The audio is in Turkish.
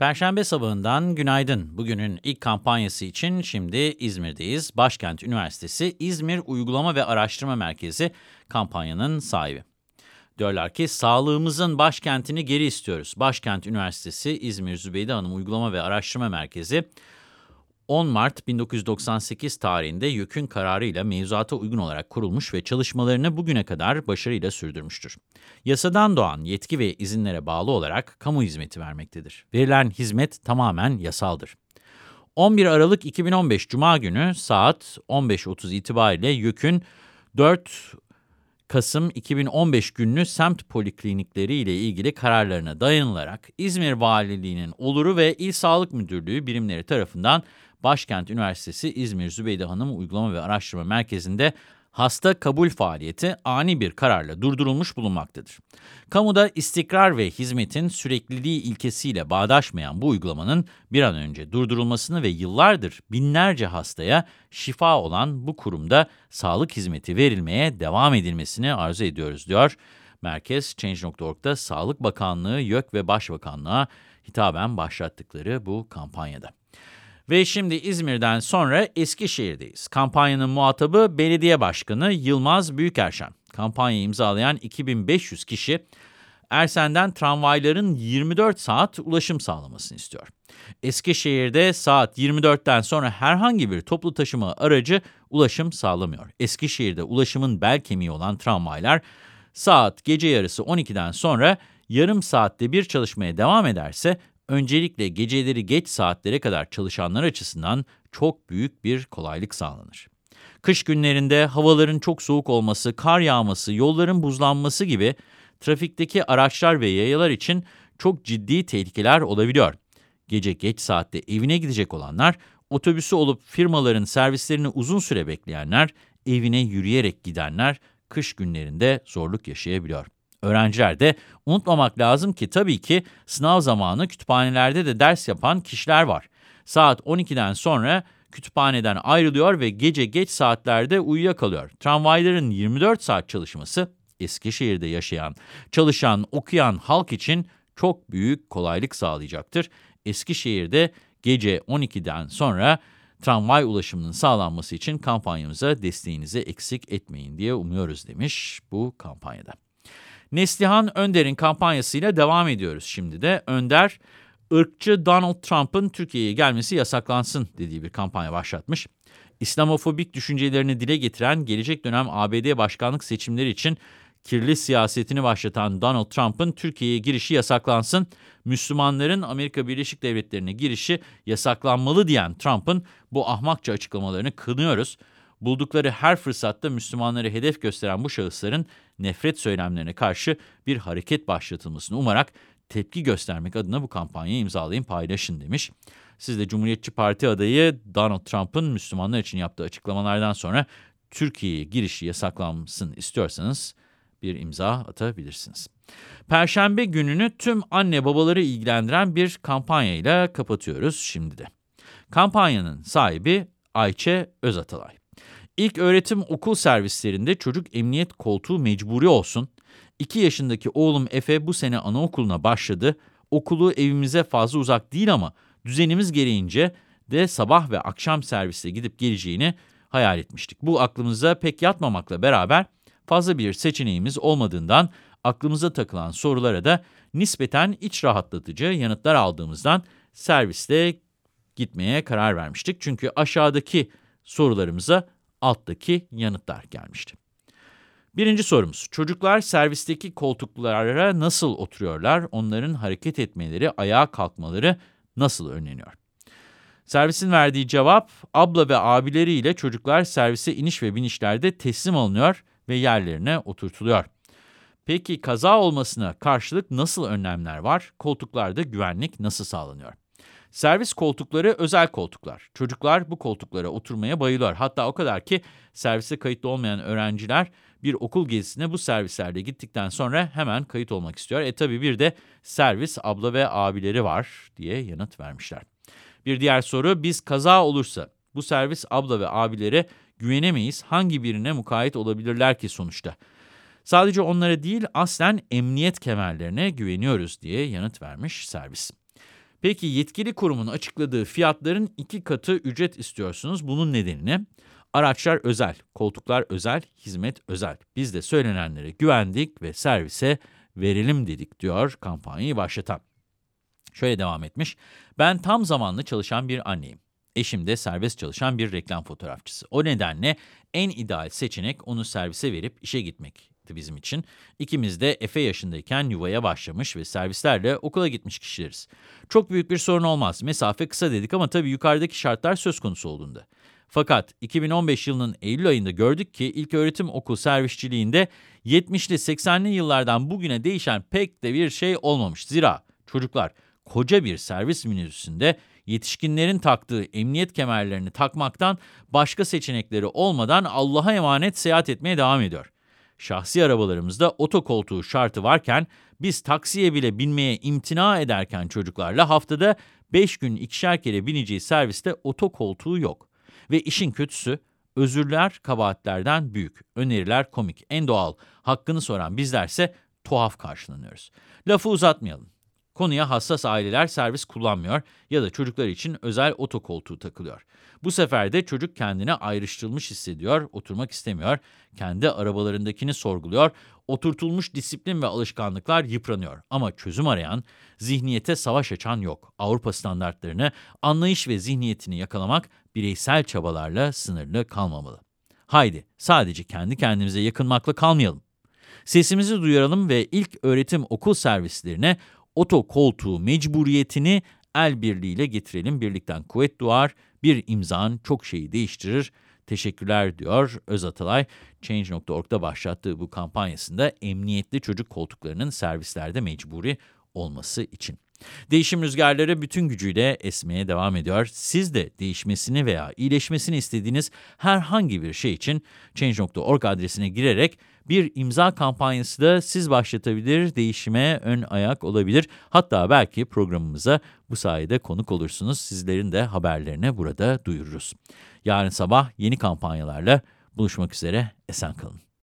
Perşembe sabahından günaydın. Bugünün ilk kampanyası için şimdi İzmir'deyiz. Başkent Üniversitesi İzmir Uygulama ve Araştırma Merkezi kampanyanın sahibi. Diyorlar ki sağlığımızın başkentini geri istiyoruz. Başkent Üniversitesi İzmir Zübeyde Hanım Uygulama ve Araştırma Merkezi 10 Mart 1998 tarihinde YÖK'ün kararıyla mevzuata uygun olarak kurulmuş ve çalışmalarını bugüne kadar başarıyla sürdürmüştür. Yasadan doğan yetki ve izinlere bağlı olarak kamu hizmeti vermektedir. Verilen hizmet tamamen yasaldır. 11 Aralık 2015 Cuma günü saat 15.30 itibariyle YÖK'ün 4 Kasım 2015 günlü semt poliklinikleri ile ilgili kararlarına dayanılarak İzmir Valiliği'nin oluru ve İl Sağlık Müdürlüğü birimleri tarafından Başkent Üniversitesi İzmir Zübeyde Hanım Uygulama ve Araştırma Merkezi'nde hasta kabul faaliyeti ani bir kararla durdurulmuş bulunmaktadır. Kamuda istikrar ve hizmetin sürekliliği ilkesiyle bağdaşmayan bu uygulamanın bir an önce durdurulmasını ve yıllardır binlerce hastaya şifa olan bu kurumda sağlık hizmeti verilmeye devam edilmesini arzu ediyoruz diyor. Merkez Change.org'da Sağlık Bakanlığı, YÖK ve Başbakanlığa hitaben başlattıkları bu kampanyada. Ve şimdi İzmir'den sonra Eskişehir'deyiz. Kampanyanın muhatabı belediye başkanı Yılmaz Büyükerşen. Kampanyayı imzalayan 2500 kişi Ersen'den tramvayların 24 saat ulaşım sağlamasını istiyor. Eskişehir'de saat 24'ten sonra herhangi bir toplu taşıma aracı ulaşım sağlamıyor. Eskişehir'de ulaşımın bel kemiği olan tramvaylar saat gece yarısı 12'den sonra yarım saatte bir çalışmaya devam ederse öncelikle geceleri geç saatlere kadar çalışanlar açısından çok büyük bir kolaylık sağlanır. Kış günlerinde havaların çok soğuk olması, kar yağması, yolların buzlanması gibi trafikteki araçlar ve yayalar için çok ciddi tehlikeler olabiliyor. Gece geç saatte evine gidecek olanlar, otobüsü olup firmaların servislerini uzun süre bekleyenler, evine yürüyerek gidenler kış günlerinde zorluk yaşayabiliyor. Öğrenciler de unutmamak lazım ki tabii ki sınav zamanı kütüphanelerde de ders yapan kişiler var. Saat 12'den sonra kütüphaneden ayrılıyor ve gece geç saatlerde uyuyakalıyor. Tramvayların 24 saat çalışması Eskişehir'de yaşayan, çalışan, okuyan halk için çok büyük kolaylık sağlayacaktır. Eskişehir'de gece 12'den sonra tramvay ulaşımının sağlanması için kampanyamıza desteğinizi eksik etmeyin diye umuyoruz demiş bu kampanyada. Neslihan Önder'in kampanyasıyla devam ediyoruz şimdi de. Önder, ırkçı Donald Trump'ın Türkiye'ye gelmesi yasaklansın dediği bir kampanya başlatmış. İslamofobik düşüncelerini dile getiren gelecek dönem ABD başkanlık seçimleri için kirli siyasetini başlatan Donald Trump'ın Türkiye'ye girişi yasaklansın, Müslümanların Amerika Birleşik Devletleri'ne girişi yasaklanmalı diyen Trump'ın bu ahmakça açıklamalarını kınıyoruz. Buldukları her fırsatta Müslümanları hedef gösteren bu şahısların nefret söylemlerine karşı bir hareket başlatılmasını umarak tepki göstermek adına bu kampanyayı imzalayın paylaşın demiş. Siz de Cumhuriyetçi Parti adayı Donald Trump'ın Müslümanlar için yaptığı açıklamalardan sonra Türkiye'ye girişi yasaklansın istiyorsanız bir imza atabilirsiniz. Perşembe gününü tüm anne babaları ilgilendiren bir kampanyayla kapatıyoruz şimdi de. Kampanyanın sahibi Ayçe Özatalay. İlk öğretim okul servislerinde çocuk emniyet koltuğu mecburi olsun. 2 yaşındaki oğlum Efe bu sene anaokuluna başladı. Okulu evimize fazla uzak değil ama düzenimiz gereğince de sabah ve akşam serviste gidip geleceğini hayal etmiştik. Bu aklımıza pek yatmamakla beraber fazla bir seçeneğimiz olmadığından aklımıza takılan sorulara da nispeten iç rahatlatıcı yanıtlar aldığımızdan serviste gitmeye karar vermiştik. Çünkü aşağıdaki sorularımıza alttaki yanıtlar gelmişti. Birinci sorumuz, çocuklar servisteki koltuklara nasıl oturuyorlar? Onların hareket etmeleri, ayağa kalkmaları nasıl önleniyor? Servisin verdiği cevap, abla ve abileriyle çocuklar servise iniş ve binişlerde teslim alınıyor ve yerlerine oturtuluyor. Peki kaza olmasına karşılık nasıl önlemler var? Koltuklarda güvenlik nasıl sağlanıyor? Servis koltukları özel koltuklar. Çocuklar bu koltuklara oturmaya bayılıyor. Hatta o kadar ki servise kayıtlı olmayan öğrenciler bir okul gezisine bu servislerde gittikten sonra hemen kayıt olmak istiyor. E tabi bir de servis abla ve abileri var diye yanıt vermişler. Bir diğer soru biz kaza olursa bu servis abla ve abilere güvenemeyiz. Hangi birine mukayyet olabilirler ki sonuçta? Sadece onlara değil aslen emniyet kemerlerine güveniyoruz diye yanıt vermiş servis. Peki yetkili kurumun açıkladığı fiyatların iki katı ücret istiyorsunuz. Bunun nedeni ne? Araçlar özel, koltuklar özel, hizmet özel. Biz de söylenenlere güvendik ve servise verelim dedik diyor kampanyayı başlatan. Şöyle devam etmiş. Ben tam zamanlı çalışan bir anneyim. Eşim de serbest çalışan bir reklam fotoğrafçısı. O nedenle en ideal seçenek onu servise verip işe gitmekti bizim için. İkimiz de Efe yaşındayken yuvaya başlamış ve servislerle okula gitmiş kişileriz. Çok büyük bir sorun olmaz. Mesafe kısa dedik ama tabii yukarıdaki şartlar söz konusu olduğunda. Fakat 2015 yılının Eylül ayında gördük ki ilk öğretim okul servisçiliğinde 70'li 80'li yıllardan bugüne değişen pek de bir şey olmamış. Zira çocuklar koca bir servis minibüsünde yetişkinlerin taktığı emniyet kemerlerini takmaktan başka seçenekleri olmadan Allah'a emanet seyahat etmeye devam ediyor. Şahsi arabalarımızda otokoltuğu şartı varken biz taksiye bile binmeye imtina ederken çocuklarla haftada 5 gün ikişer kere bineceği serviste otokoltuğu yok. Ve işin kötüsü özürler kabahatlerden büyük, öneriler komik, en doğal, hakkını soran bizlerse tuhaf karşılanıyoruz. Lafı uzatmayalım. Konuya hassas aileler servis kullanmıyor ya da çocuklar için özel otokoltuğu takılıyor. Bu sefer de çocuk kendine ayrıştırılmış hissediyor, oturmak istemiyor, kendi arabalarındakini sorguluyor, oturtulmuş disiplin ve alışkanlıklar yıpranıyor. Ama çözüm arayan, zihniyete savaş açan yok. Avrupa standartlarını, anlayış ve zihniyetini yakalamak bireysel çabalarla sınırlı kalmamalı. Haydi sadece kendi kendimize yakınmakla kalmayalım. Sesimizi duyuralım ve ilk öğretim okul servislerine oto koltuğu mecburiyetini el birliğiyle getirelim. Birlikten kuvvet doğar, bir imzan çok şeyi değiştirir. Teşekkürler diyor Öz Atalay. Change.org'da başlattığı bu kampanyasında emniyetli çocuk koltuklarının servislerde mecburi olması için. Değişim rüzgarları bütün gücüyle esmeye devam ediyor. Siz de değişmesini veya iyileşmesini istediğiniz herhangi bir şey için Change.org adresine girerek bir imza kampanyası da siz başlatabilir, değişime ön ayak olabilir. Hatta belki programımıza bu sayede konuk olursunuz. Sizlerin de haberlerini burada duyururuz. Yarın sabah yeni kampanyalarla buluşmak üzere. Esen kalın.